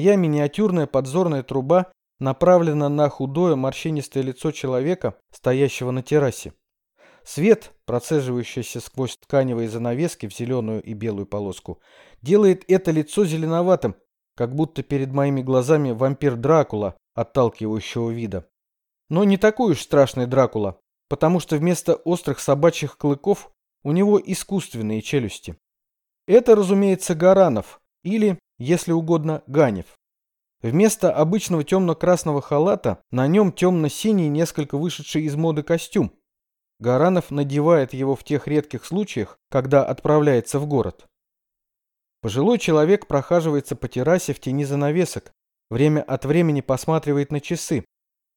Моя миниатюрная подзорная труба направлена на худое морщинистое лицо человека, стоящего на террасе. Свет, процеживающийся сквозь тканевые занавески в зеленую и белую полоску, делает это лицо зеленоватым, как будто перед моими глазами вампир Дракула, отталкивающего вида. Но не такой уж страшный Дракула, потому что вместо острых собачьих клыков у него искусственные челюсти. Это, разумеется, Гаранов, или, если угодно, Ганев. Вместо обычного темно-красного халата на нем темно-синий, несколько вышедший из моды костюм. Гаранов надевает его в тех редких случаях, когда отправляется в город. Пожилой человек прохаживается по террасе в тени занавесок, время от времени посматривает на часы,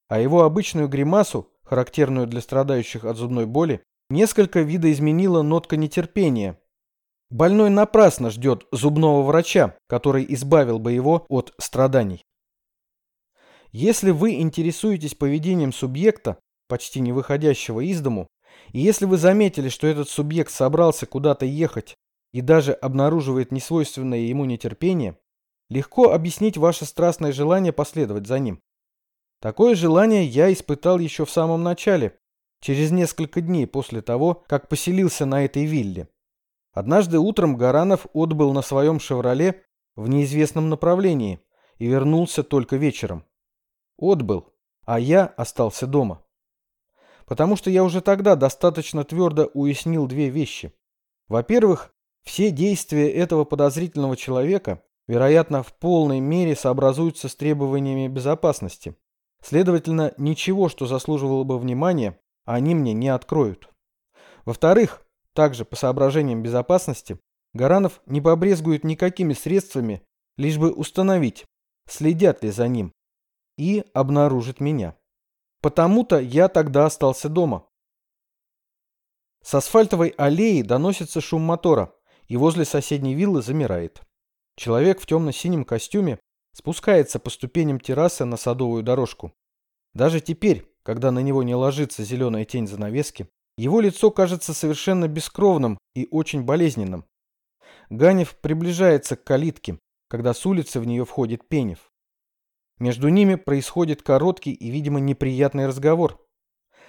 а его обычную гримасу, характерную для страдающих от зубной боли, несколько видоизменила нотка нетерпения. Больной напрасно ждет зубного врача, который избавил бы его от страданий. Если вы интересуетесь поведением субъекта, почти не выходящего из дому, и если вы заметили, что этот субъект собрался куда-то ехать и даже обнаруживает несвойственное ему нетерпение, легко объяснить ваше страстное желание последовать за ним. Такое желание я испытал еще в самом начале, через несколько дней после того, как поселился на этой вилле. Однажды утром Гаранов отбыл на своем «Шевроле» в неизвестном направлении и вернулся только вечером. Отбыл, а я остался дома. Потому что я уже тогда достаточно твердо уяснил две вещи. Во-первых, все действия этого подозрительного человека, вероятно, в полной мере сообразуются с требованиями безопасности. Следовательно, ничего, что заслуживало бы внимания, они мне не откроют. Во-вторых, также по соображениям безопасности, Гаранов не побрезгует никакими средствами, лишь бы установить, следят ли за ним, и обнаружит меня. Потому-то я тогда остался дома. С асфальтовой аллеи доносится шум мотора, и возле соседней виллы замирает. Человек в темно-синем костюме спускается по ступеням террасы на садовую дорожку. Даже теперь, когда на него не ложится зеленая тень занавески, его лицо кажется совершенно бескровным и очень болезненным. Ганев приближается к калитке, когда с улицы в нее входит Пенев. Между ними происходит короткий и, видимо, неприятный разговор.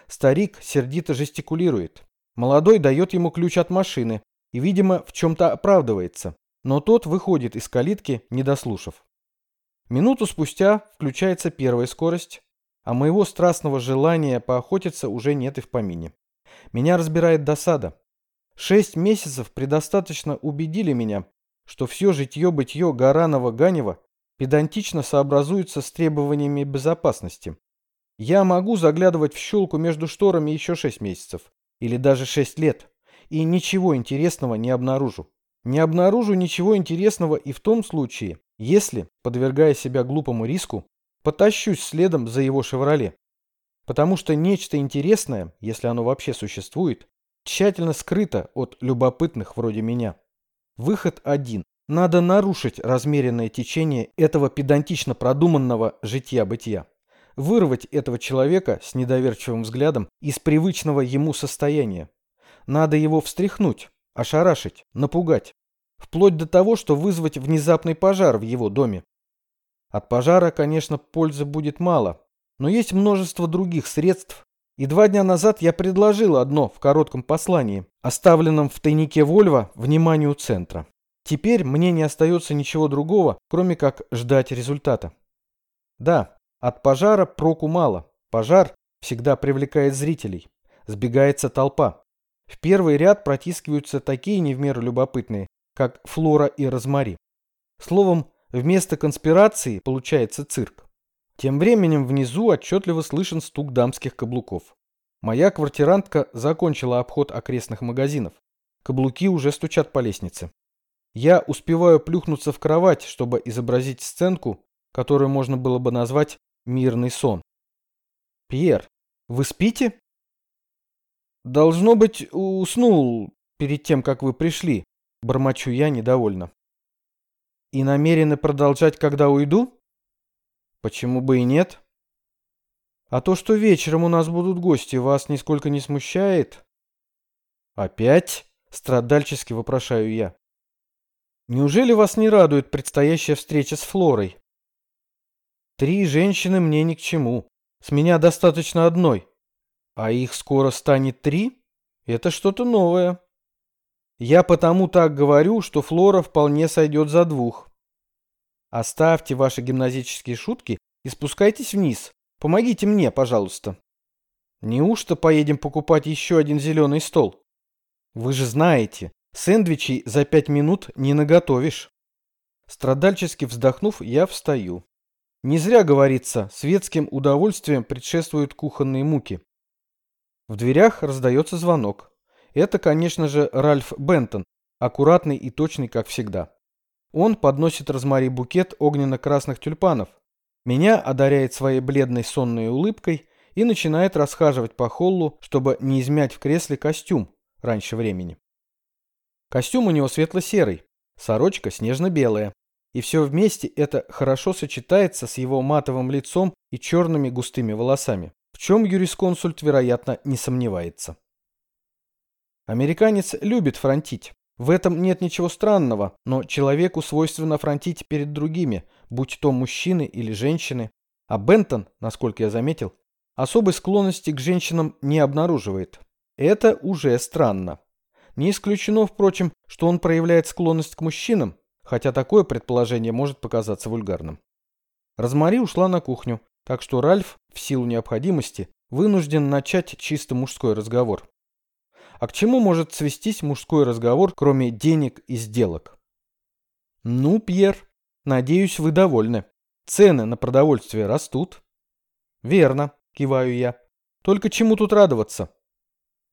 Старик сердито жестикулирует. Молодой дает ему ключ от машины, и, видимо, в чем-то оправдывается, но тот выходит из калитки, не дослушав. Минуту спустя включается первая скорость, а моего страстного желания поохотиться уже нет и в помине. Меня разбирает досада. Шесть месяцев предостаточно убедили меня, что все житье-бытье Гаранова-Ганева педантично сообразуется с требованиями безопасности. Я могу заглядывать в щелку между шторами еще шесть месяцев, или даже шесть лет и ничего интересного не обнаружу. Не обнаружу ничего интересного и в том случае, если, подвергая себя глупому риску, потащусь следом за его «Шевроле». Потому что нечто интересное, если оно вообще существует, тщательно скрыто от любопытных вроде меня. Выход один. Надо нарушить размеренное течение этого педантично продуманного житья-бытия. Вырвать этого человека с недоверчивым взглядом из привычного ему состояния. Надо его встряхнуть, ошарашить, напугать. Вплоть до того, что вызвать внезапный пожар в его доме. От пожара, конечно, пользы будет мало, но есть множество других средств, и два дня назад я предложил одно в коротком послании, оставленном в тайнике Вольва вниманию центра. Теперь мне не остается ничего другого, кроме как ждать результата. Да, от пожара проку мало. Пожар всегда привлекает зрителей. Сбегается толпа. В первый ряд протискиваются такие не в меру любопытные, как Флора и Розмари. Словом, вместо конспирации получается цирк. Тем временем внизу отчетливо слышен стук дамских каблуков. Моя квартирантка закончила обход окрестных магазинов. Каблуки уже стучат по лестнице. Я успеваю плюхнуться в кровать, чтобы изобразить сценку, которую можно было бы назвать «мирный сон». «Пьер, вы спите?» «Должно быть, уснул перед тем, как вы пришли», — бормочу я недовольно. «И намерены продолжать, когда уйду?» «Почему бы и нет?» «А то, что вечером у нас будут гости, вас нисколько не смущает?» «Опять?» — страдальчески вопрошаю я. «Неужели вас не радует предстоящая встреча с Флорой?» Три женщины мне ни к чему. С меня достаточно одной. А их скоро станет три? Это что-то новое. Я потому так говорю, что Флора вполне сойдет за двух. Оставьте ваши гимназические шутки и спускайтесь вниз. Помогите мне, пожалуйста. Неужто поедем покупать еще один зеленый стол? Вы же знаете, сэндвичей за пять минут не наготовишь. Страдальчески вздохнув, я встаю. Не зря говорится, светским удовольствием предшествуют кухонные муки. В дверях раздается звонок. Это, конечно же, Ральф Бентон, аккуратный и точный, как всегда. Он подносит Розмари букет огненно-красных тюльпанов. Меня одаряет своей бледной сонной улыбкой и начинает расхаживать по холлу, чтобы не измять в кресле костюм раньше времени. Костюм у него светло-серый, сорочка снежно-белая. И все вместе это хорошо сочетается с его матовым лицом и черными густыми волосами, в чем юрисконсульт, вероятно, не сомневается. Американец любит фронтить. В этом нет ничего странного, но человеку свойственно фронтить перед другими, будь то мужчины или женщины. А Бентон, насколько я заметил, особой склонности к женщинам не обнаруживает. Это уже странно. Не исключено, впрочем, что он проявляет склонность к мужчинам, хотя такое предположение может показаться вульгарным. Розмари ушла на кухню, так что Ральф, в силу необходимости, вынужден начать чисто мужской разговор. А к чему может свестись мужской разговор, кроме денег и сделок? Ну, Пьер, надеюсь, вы довольны. Цены на продовольствие растут. Верно, киваю я. Только чему тут радоваться?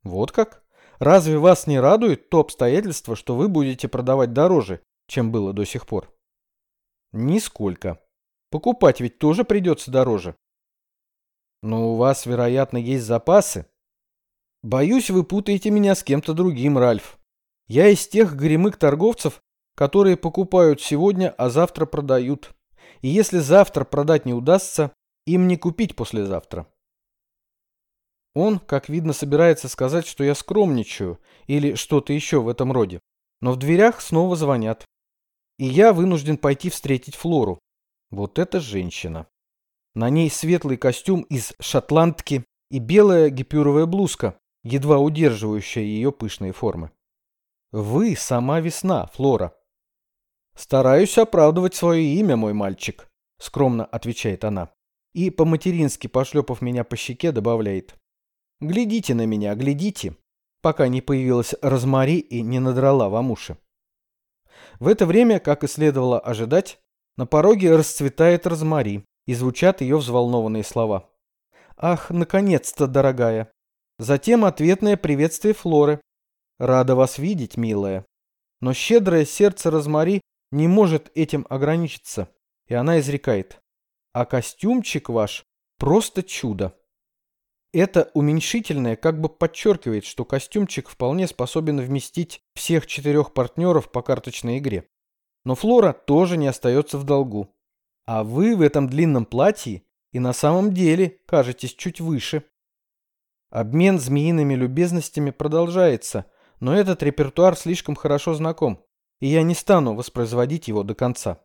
Вот как? Разве вас не радует то обстоятельство, что вы будете продавать дороже, чем было до сих пор? Нисколько. Покупать ведь тоже придется дороже. Но у вас, вероятно, есть запасы, Боюсь, вы путаете меня с кем-то другим, Ральф. Я из тех гремык торговцев, которые покупают сегодня, а завтра продают. И если завтра продать не удастся, им не купить послезавтра. Он, как видно, собирается сказать, что я скромничаю или что-то еще в этом роде. Но в дверях снова звонят. И я вынужден пойти встретить Флору. Вот эта женщина. На ней светлый костюм из шотландки и белая гипюровая блузка, едва удерживающая ее пышные формы. Вы сама весна, Флора. Стараюсь оправдывать свое имя, мой мальчик, скромно отвечает она. И по-матерински, пошлепав меня по щеке, добавляет. Глядите на меня, глядите, пока не появилась Розмари и не надрала вам уши. В это время, как и следовало ожидать, на пороге расцветает Розмари, и звучат ее взволнованные слова. «Ах, наконец-то, дорогая! Затем ответное приветствие Флоры. «Рада вас видеть, милая». Но щедрое сердце Розмари не может этим ограничиться, и она изрекает. «А костюмчик ваш просто чудо». Это уменьшительное как бы подчеркивает, что костюмчик вполне способен вместить всех четырех партнеров по карточной игре. Но Флора тоже не остается в долгу. А вы в этом длинном платье и на самом деле кажетесь чуть выше. Обмен змеиными любезностями продолжается, но этот репертуар слишком хорошо знаком, и я не стану воспроизводить его до конца.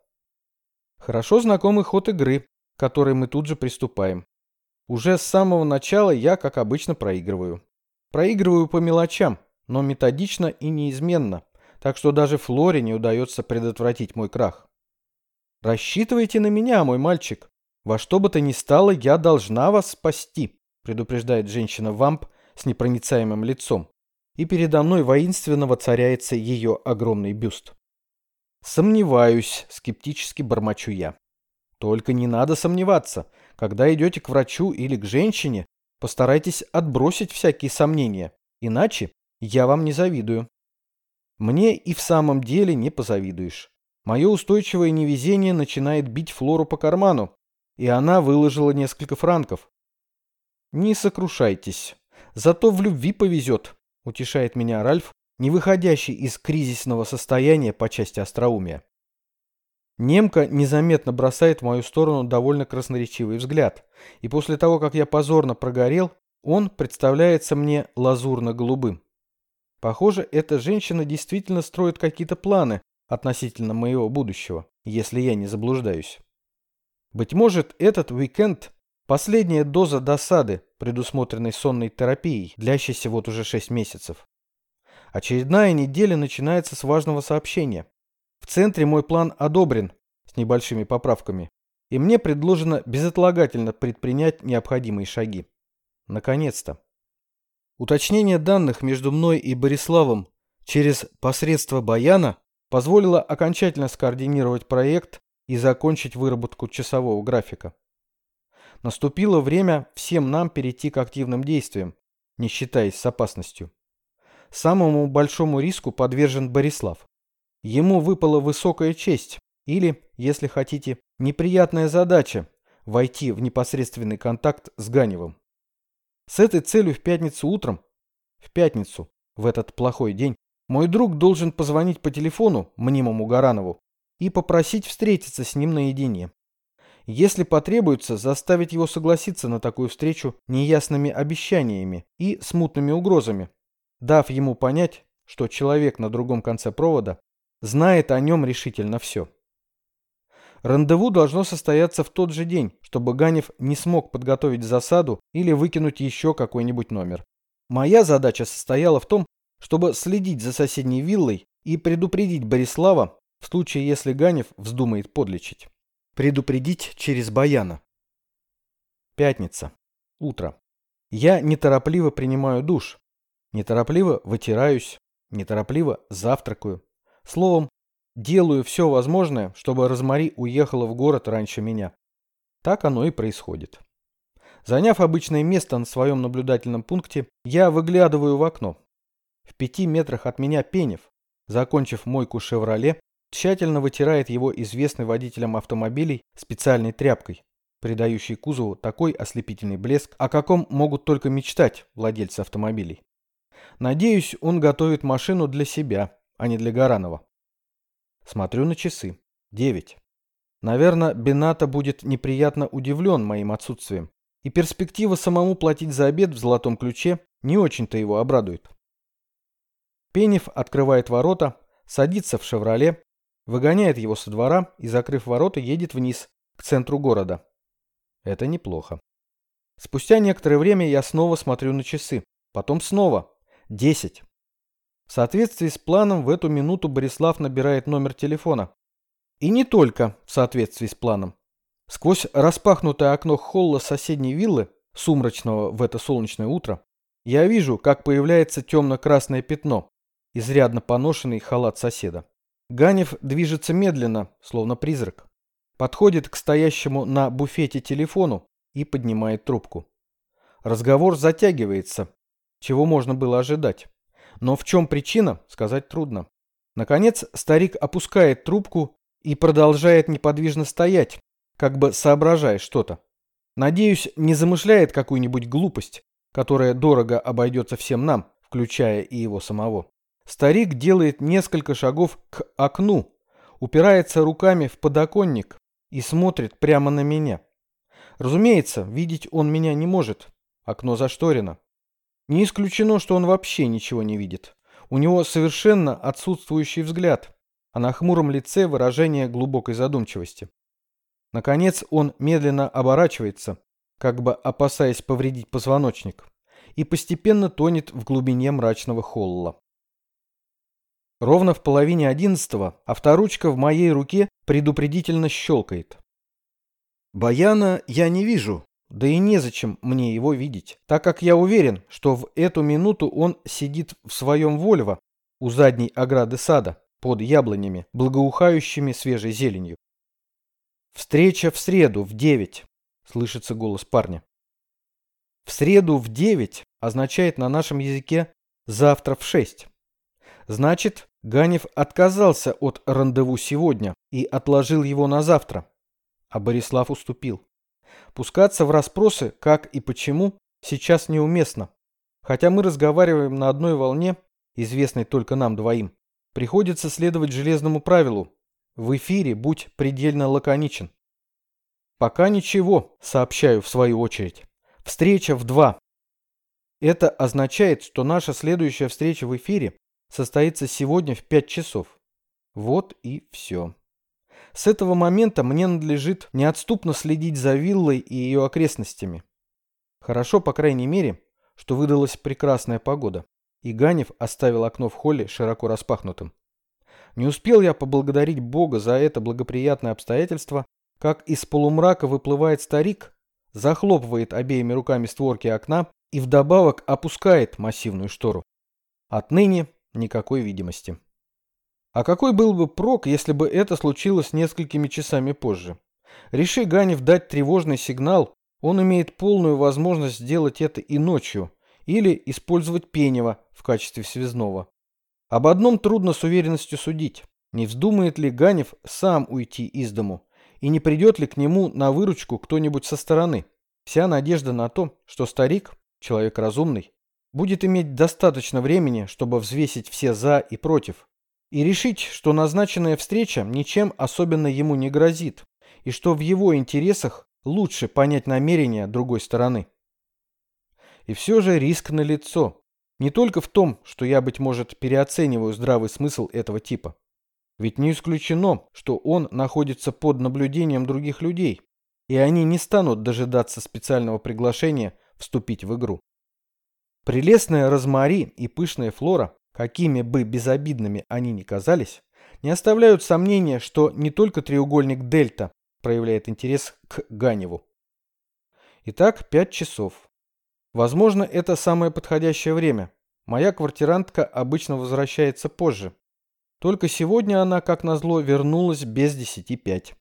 Хорошо знакомый ход игры, к которой мы тут же приступаем. Уже с самого начала я, как обычно, проигрываю. Проигрываю по мелочам, но методично и неизменно, так что даже Флоре не удается предотвратить мой крах. Рассчитывайте на меня, мой мальчик. Во что бы то ни стало, я должна вас спасти предупреждает женщина-вамп с непроницаемым лицом, и передо мной воинственно воцаряется ее огромный бюст. Сомневаюсь, скептически бормочу я. Только не надо сомневаться. Когда идете к врачу или к женщине, постарайтесь отбросить всякие сомнения, иначе я вам не завидую. Мне и в самом деле не позавидуешь. Мое устойчивое невезение начинает бить Флору по карману, и она выложила несколько франков, «Не сокрушайтесь. Зато в любви повезет», — утешает меня Ральф, не выходящий из кризисного состояния по части остроумия. Немка незаметно бросает в мою сторону довольно красноречивый взгляд, и после того, как я позорно прогорел, он представляется мне лазурно-голубым. Похоже, эта женщина действительно строит какие-то планы относительно моего будущего, если я не заблуждаюсь. Быть может, этот уикенд – последняя доза досады, предусмотренной сонной терапией, длящейся вот уже 6 месяцев. Очередная неделя начинается с важного сообщения. В центре мой план одобрен с небольшими поправками, и мне предложено безотлагательно предпринять необходимые шаги. Наконец-то. Уточнение данных между мной и Бориславом через посредство Баяна позволило окончательно скоординировать проект и закончить выработку часового графика. Наступило время всем нам перейти к активным действиям, не считаясь с опасностью. Самому большому риску подвержен Борислав. Ему выпала высокая честь, или, если хотите, неприятная задача – войти в непосредственный контакт с Ганевым. С этой целью в пятницу утром, в пятницу, в этот плохой день, мой друг должен позвонить по телефону мнимому Гаранову и попросить встретиться с ним наедине. Если потребуется, заставить его согласиться на такую встречу неясными обещаниями и смутными угрозами, дав ему понять, что человек на другом конце провода знает о нем решительно все. Рандеву должно состояться в тот же день, чтобы Ганев не смог подготовить засаду или выкинуть еще какой-нибудь номер. Моя задача состояла в том, чтобы следить за соседней виллой и предупредить Борислава в случае, если Ганев вздумает подлечить. Предупредить через Баяна. Пятница. Утро. Я неторопливо принимаю душ. Неторопливо вытираюсь. Неторопливо завтракаю. Словом, делаю все возможное, чтобы Розмари уехала в город раньше меня. Так оно и происходит. Заняв обычное место на своем наблюдательном пункте, я выглядываю в окно. В пяти метрах от меня Пенев, закончив мойку «Шевроле», тщательно вытирает его известный водителям автомобилей специальной тряпкой, придающей кузову такой ослепительный блеск, о каком могут только мечтать владельцы автомобилей. Надеюсь, он готовит машину для себя, а не для Гаранова. Смотрю на часы. Девять. Наверное, Бената будет неприятно удивлен моим отсутствием, и перспектива самому платить за обед в золотом ключе не очень-то его обрадует. Пенев открывает ворота, садится в «Шевроле», выгоняет его со двора и, закрыв ворота, едет вниз, к центру города. Это неплохо. Спустя некоторое время я снова смотрю на часы. Потом снова. Десять. В соответствии с планом в эту минуту Борислав набирает номер телефона. И не только в соответствии с планом. Сквозь распахнутое окно холла соседней виллы, сумрачного в это солнечное утро, я вижу, как появляется темно-красное пятно, изрядно поношенный халат соседа. Ганев движется медленно, словно призрак. Подходит к стоящему на буфете телефону и поднимает трубку. Разговор затягивается, чего можно было ожидать. Но в чем причина, сказать трудно. Наконец старик опускает трубку и продолжает неподвижно стоять, как бы соображая что-то. Надеюсь, не замышляет какую-нибудь глупость, которая дорого обойдется всем нам, включая и его самого. Старик делает несколько шагов к окну, упирается руками в подоконник и смотрит прямо на меня. Разумеется, видеть он меня не может. Окно зашторено. Не исключено, что он вообще ничего не видит. У него совершенно отсутствующий взгляд, а на хмуром лице выражение глубокой задумчивости. Наконец он медленно оборачивается, как бы опасаясь повредить позвоночник, и постепенно тонет в глубине мрачного холла. Ровно в половине одиннадцатого авторучка в моей руке предупредительно щелкает. Баяна я не вижу, да и незачем мне его видеть, так как я уверен, что в эту минуту он сидит в своем Вольво у задней ограды сада под яблонями, благоухающими свежей зеленью. «Встреча в среду в девять», — слышится голос парня. «В среду в девять» означает на нашем языке «завтра в шесть». Значит, Ганев отказался от рандеву сегодня и отложил его на завтра. А Борислав уступил. Пускаться в расспросы, как и почему, сейчас неуместно. Хотя мы разговариваем на одной волне, известной только нам двоим, приходится следовать железному правилу. В эфире будь предельно лаконичен. Пока ничего, сообщаю в свою очередь. Встреча в два. Это означает, что наша следующая встреча в эфире состоится сегодня в 5 часов. Вот и все. С этого момента мне надлежит неотступно следить за виллой и ее окрестностями. Хорошо, по крайней мере, что выдалась прекрасная погода, и Ганев оставил окно в холле широко распахнутым. Не успел я поблагодарить Бога за это благоприятное обстоятельство, как из полумрака выплывает старик, захлопывает обеими руками створки окна и вдобавок опускает массивную штору. Отныне никакой видимости. А какой был бы прок, если бы это случилось несколькими часами позже? Реши Ганев дать тревожный сигнал, он имеет полную возможность сделать это и ночью, или использовать Пенева в качестве связного. Об одном трудно с уверенностью судить. Не вздумает ли Ганев сам уйти из дому? И не придет ли к нему на выручку кто-нибудь со стороны? Вся надежда на то, что старик, человек разумный, будет иметь достаточно времени, чтобы взвесить все «за» и «против», и решить, что назначенная встреча ничем особенно ему не грозит, и что в его интересах лучше понять намерения другой стороны. И все же риск налицо. Не только в том, что я, быть может, переоцениваю здравый смысл этого типа. Ведь не исключено, что он находится под наблюдением других людей, и они не станут дожидаться специального приглашения вступить в игру. Прелестная розмари и пышная флора, какими бы безобидными они ни казались, не оставляют сомнения, что не только треугольник дельта проявляет интерес к Ганеву. Итак, пять часов. Возможно, это самое подходящее время. Моя квартирантка обычно возвращается позже. Только сегодня она, как назло, вернулась без десяти пять.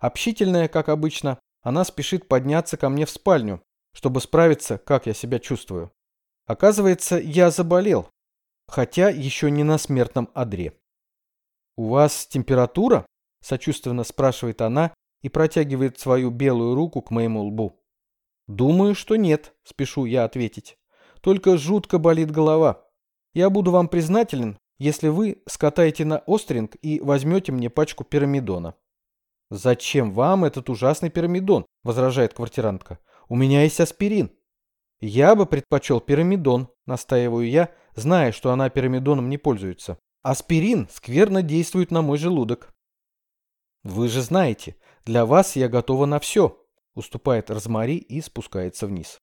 Общительная, как обычно, она спешит подняться ко мне в спальню, чтобы справиться, как я себя чувствую. Оказывается, я заболел, хотя еще не на смертном одре. «У вас температура?» – сочувственно спрашивает она и протягивает свою белую руку к моему лбу. «Думаю, что нет», – спешу я ответить. «Только жутко болит голова. Я буду вам признателен, если вы скатаете на остринг и возьмете мне пачку пирамидона». «Зачем вам этот ужасный пирамидон?» – возражает квартирантка. «У меня есть аспирин». «Я бы предпочел пирамидон», – настаиваю я, зная, что она пирамидоном не пользуется. «Аспирин скверно действует на мой желудок». «Вы же знаете, для вас я готова на все», уступает Розмари и спускается вниз.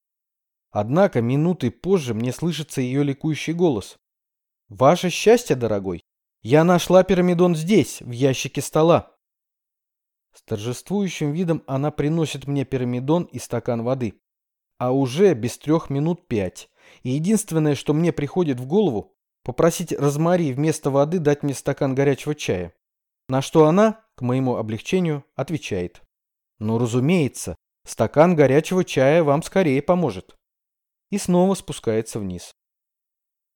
Однако минуты позже мне слышится ее ликующий голос. «Ваше счастье, дорогой! Я нашла пирамидон здесь, в ящике стола!» С торжествующим видом она приносит мне пирамидон и стакан воды. А уже без трех минут пять. И единственное, что мне приходит в голову, попросить Розмари вместо воды дать мне стакан горячего чая. На что она, к моему облегчению, отвечает. Ну, разумеется, Стакан горячего чая вам скорее поможет. И снова спускается вниз.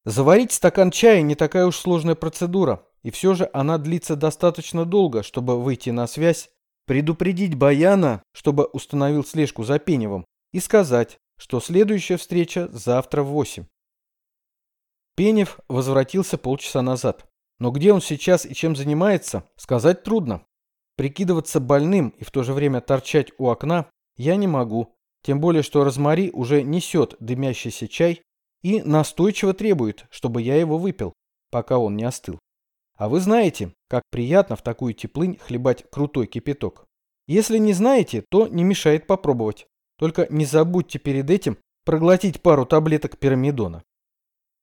Заварить стакан чая не такая уж сложная процедура, и все же она длится достаточно долго, чтобы выйти на связь, предупредить Баяна, чтобы установил слежку за Пеневым, и сказать, что следующая встреча завтра в 8. Пенев возвратился полчаса назад. Но где он сейчас и чем занимается, сказать трудно. Прикидываться больным и в то же время торчать у окна я не могу, тем более что Розмари уже несет дымящийся чай и настойчиво требует, чтобы я его выпил, пока он не остыл. А вы знаете, как приятно в такую теплынь хлебать крутой кипяток. Если не знаете, то не мешает попробовать. Только не забудьте перед этим проглотить пару таблеток пирамидона.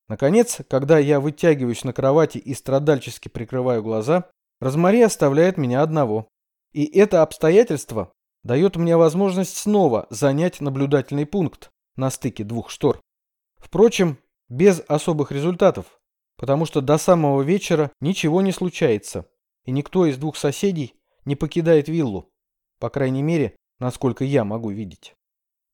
Наконец, когда я вытягиваюсь на кровати и страдальчески прикрываю глаза, Розмари оставляет меня одного. И это обстоятельство дает мне возможность снова занять наблюдательный пункт на стыке двух штор. Впрочем, без особых результатов, потому что до самого вечера ничего не случается, и никто из двух соседей не покидает виллу, по крайней мере, насколько я могу видеть.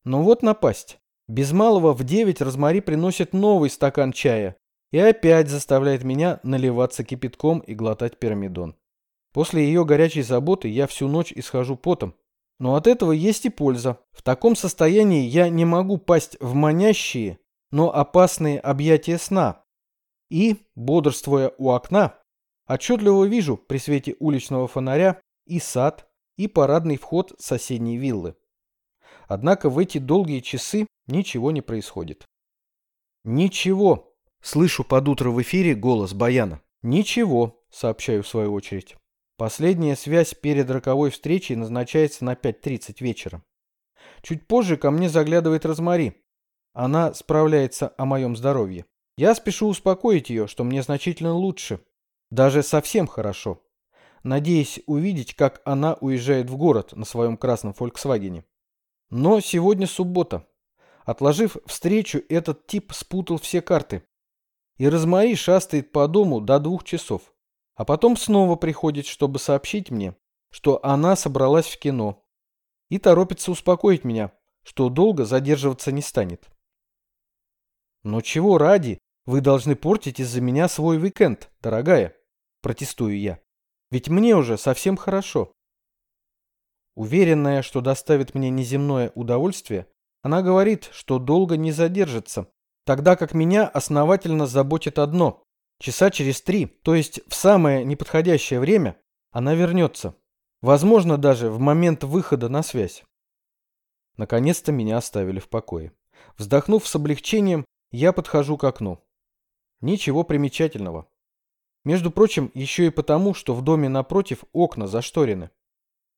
Но вот напасть. Без малого в девять Розмари приносит новый стакан чая и опять заставляет меня наливаться кипятком и глотать пирамидон. После ее горячей заботы я всю ночь исхожу потом, но от этого есть и польза. В таком состоянии я не могу пасть в манящие, но опасные объятия сна. И, бодрствуя у окна, отчетливо вижу при свете уличного фонаря и сад, и парадный вход соседней виллы. Однако в эти долгие часы ничего не происходит. Ничего. Слышу под утро в эфире голос Баяна. Ничего, сообщаю в свою очередь. Последняя связь перед роковой встречей назначается на 5.30 вечера. Чуть позже ко мне заглядывает Розмари. Она справляется о моем здоровье. Я спешу успокоить ее, что мне значительно лучше. Даже совсем хорошо. Надеясь увидеть, как она уезжает в город на своем красном «Фольксвагене». Но сегодня суббота. Отложив встречу, этот тип спутал все карты. И Розмари шастает по дому до двух часов. А потом снова приходит, чтобы сообщить мне, что она собралась в кино. И торопится успокоить меня, что долго задерживаться не станет. Но чего ради вы должны портить из-за меня свой уикенд, дорогая? Протестую я. Ведь мне уже совсем хорошо. Уверенная, что доставит мне неземное удовольствие, она говорит, что долго не задержится, тогда как меня основательно заботит одно. Часа через три, то есть в самое неподходящее время, она вернется. Возможно, даже в момент выхода на связь. Наконец-то меня оставили в покое. Вздохнув с облегчением, я подхожу к окну. Ничего примечательного. Между прочим, еще и потому, что в доме напротив окна зашторены.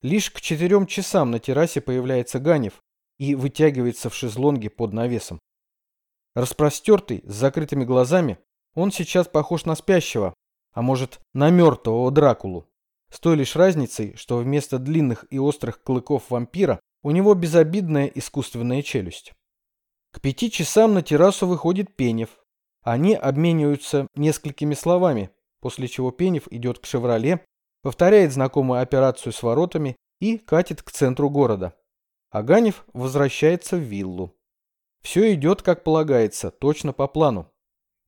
Лишь к четырем часам на террасе появляется Ганев и вытягивается в шезлонге под навесом. Распростертый, с закрытыми глазами, он сейчас похож на спящего, а может, на мертвого Дракулу. С той лишь разницей, что вместо длинных и острых клыков вампира у него безобидная искусственная челюсть. К пяти часам на террасу выходит Пенев. Они обмениваются несколькими словами, после чего Пенев идет к «Шевроле», повторяет знакомую операцию с воротами и катит к центру города. Аганев возвращается в виллу. Все идет, как полагается, точно по плану.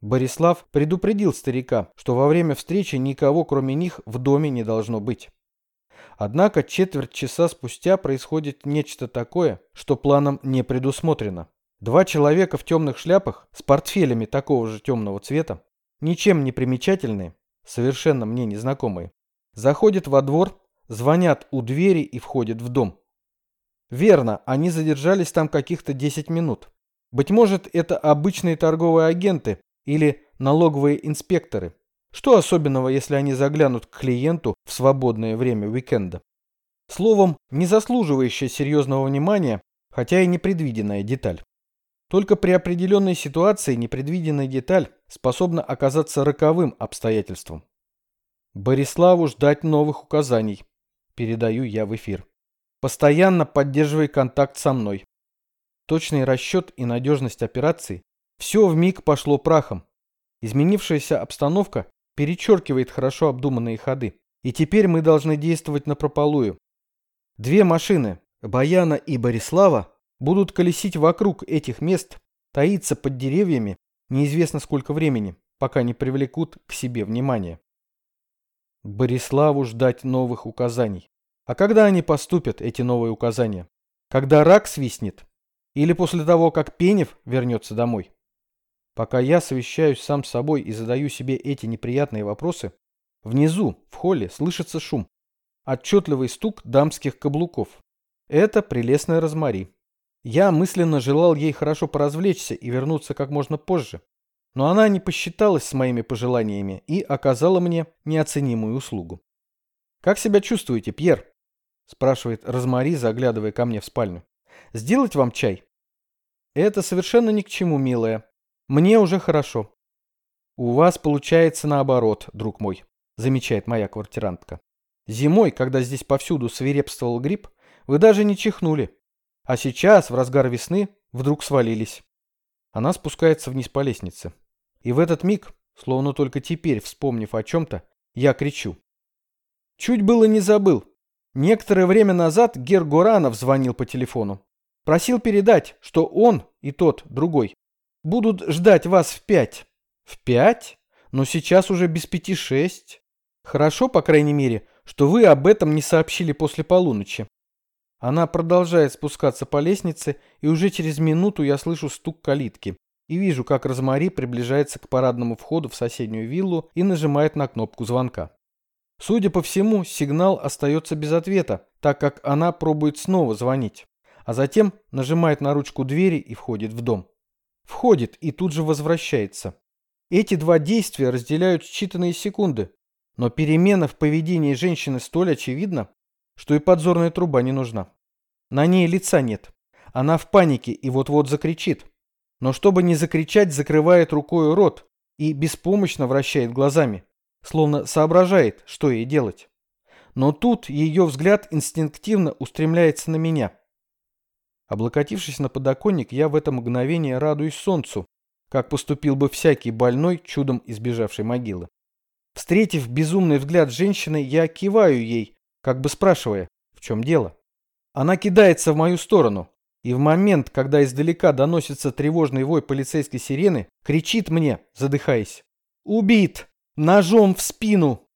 Борислав предупредил старика, что во время встречи никого, кроме них, в доме не должно быть. Однако четверть часа спустя происходит нечто такое, что планом не предусмотрено. Два человека в темных шляпах с портфелями такого же темного цвета, ничем не примечательные, совершенно мне незнакомые, заходят во двор, звонят у двери и входят в дом. Верно, они задержались там каких-то 10 минут. Быть может, это обычные торговые агенты или налоговые инспекторы. Что особенного, если они заглянут к клиенту в свободное время уикенда? Словом, не заслуживающая серьезного внимания, хотя и непредвиденная деталь. Только при определенной ситуации непредвиденная деталь способна оказаться роковым обстоятельством. Бориславу ждать новых указаний. Передаю я в эфир. Постоянно поддерживай контакт со мной. Точный расчет и надежность операции – все в миг пошло прахом. Изменившаяся обстановка перечеркивает хорошо обдуманные ходы. И теперь мы должны действовать напропалую. Две машины, Баяна и Борислава, будут колесить вокруг этих мест, таиться под деревьями неизвестно сколько времени, пока не привлекут к себе внимание. Бориславу ждать новых указаний. А когда они поступят, эти новые указания? Когда рак свистнет? Или после того, как Пенев вернется домой? Пока я совещаюсь сам с собой и задаю себе эти неприятные вопросы, внизу, в холле, слышится шум. Отчетливый стук дамских каблуков. Это прелестная Розмари. Я мысленно желал ей хорошо поразвлечься и вернуться как можно позже. Но она не посчиталась с моими пожеланиями и оказала мне неоценимую услугу. «Как себя чувствуете, Пьер?» – спрашивает Розмари, заглядывая ко мне в спальню. «Сделать вам чай?» «Это совершенно ни к чему, милая. Мне уже хорошо». «У вас получается наоборот, друг мой», – замечает моя квартирантка. «Зимой, когда здесь повсюду свирепствовал грипп, вы даже не чихнули. А сейчас, в разгар весны, вдруг свалились. Она спускается вниз по лестнице. И в этот миг, словно только теперь, вспомнив о чем-то, я кричу. Чуть было не забыл. Некоторое время назад Гер Горанов звонил по телефону. Просил передать, что он и тот, другой, будут ждать вас в пять. В пять? Но сейчас уже без пяти шесть. Хорошо, по крайней мере, что вы об этом не сообщили после полуночи. Она продолжает спускаться по лестнице, и уже через минуту я слышу стук калитки и вижу, как Розмари приближается к парадному входу в соседнюю виллу и нажимает на кнопку звонка. Судя по всему, сигнал остается без ответа, так как она пробует снова звонить, а затем нажимает на ручку двери и входит в дом. Входит и тут же возвращается. Эти два действия разделяют считанные секунды. Но перемена в поведении женщины столь очевидна, что и подзорная труба не нужна. На ней лица нет. Она в панике и вот-вот закричит. Но чтобы не закричать, закрывает рукой рот и беспомощно вращает глазами, словно соображает, что ей делать. Но тут ее взгляд инстинктивно устремляется на меня. Облокотившись на подоконник, я в это мгновение радуюсь солнцу, как поступил бы всякий больной, чудом избежавший могилы. Встретив безумный взгляд женщины, я киваю ей, как бы спрашивая, в чем дело. Она кидается в мою сторону, и в момент, когда издалека доносится тревожный вой полицейской сирены, кричит мне, задыхаясь. «Убит! Ножом в спину!»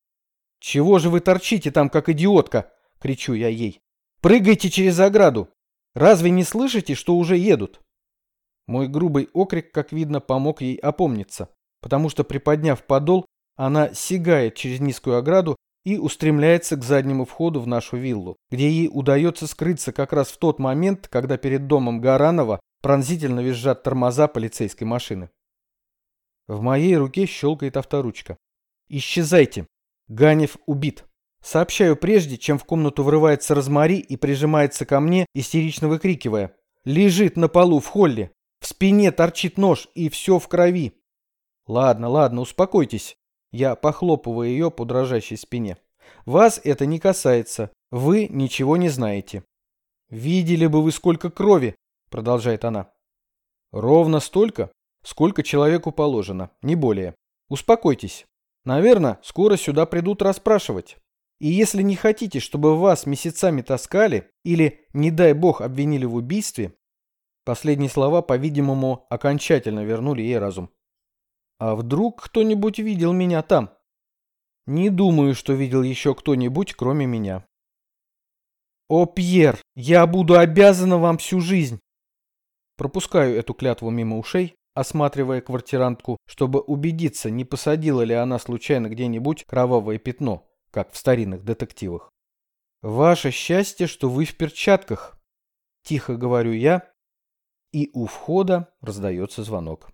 «Чего же вы торчите там, как идиотка?» — кричу я ей. «Прыгайте через ограду! Разве не слышите, что уже едут?» Мой грубый окрик, как видно, помог ей опомниться, потому что, приподняв подол, она сигает через низкую ограду и устремляется к заднему входу в нашу виллу, где ей удается скрыться как раз в тот момент, когда перед домом Гаранова пронзительно визжат тормоза полицейской машины. В моей руке щелкает авторучка. «Исчезайте! Ганев убит!» Сообщаю прежде, чем в комнату врывается Розмари и прижимается ко мне, истерично выкрикивая. «Лежит на полу в холле! В спине торчит нож, и все в крови. Ладно, ладно, успокойтесь. Я похлопываю ее по дрожащей спине. Вас это не касается. Вы ничего не знаете. Видели бы вы сколько крови, продолжает она. Ровно столько, сколько человеку положено, не более. Успокойтесь. Наверное, скоро сюда придут расспрашивать. И если не хотите, чтобы вас месяцами таскали или, не дай бог, обвинили в убийстве, Последние слова, по-видимому, окончательно вернули ей разум. А вдруг кто-нибудь видел меня там? Не думаю, что видел еще кто-нибудь, кроме меня. О, Пьер, я буду обязана вам всю жизнь. Пропускаю эту клятву мимо ушей, осматривая квартирантку, чтобы убедиться, не посадила ли она случайно где-нибудь кровавое пятно, как в старинных детективах. Ваше счастье, что вы в перчатках. Тихо говорю я, и у входа раздается звонок.